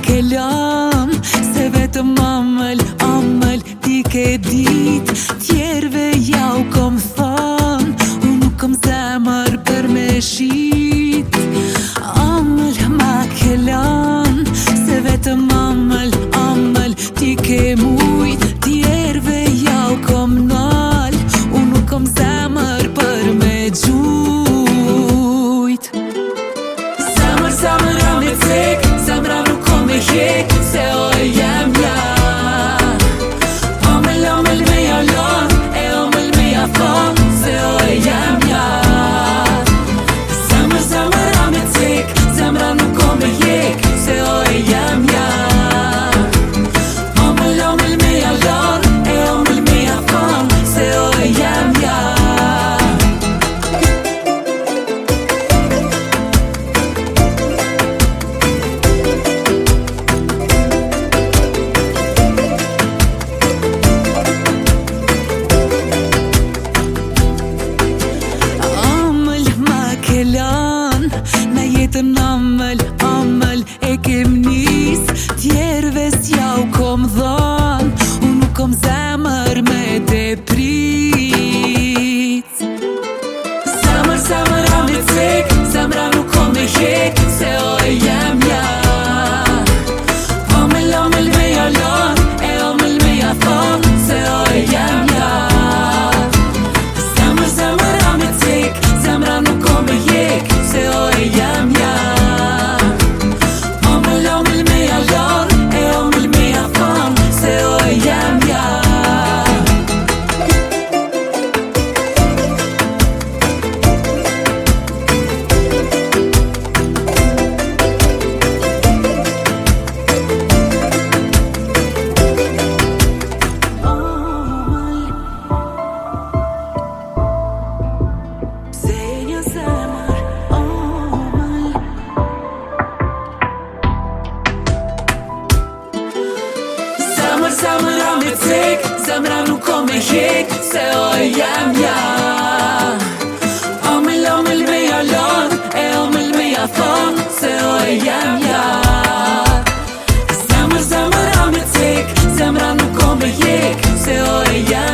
kelam Se vetëm amël, amël ti ke dit. anomaly מציק זמרנו כה מחיק סאו ים ים עומל עומל מיילון עומל מיפון סאו ים ים זמר זמר המציק זמרנו כה מחיק סאו ים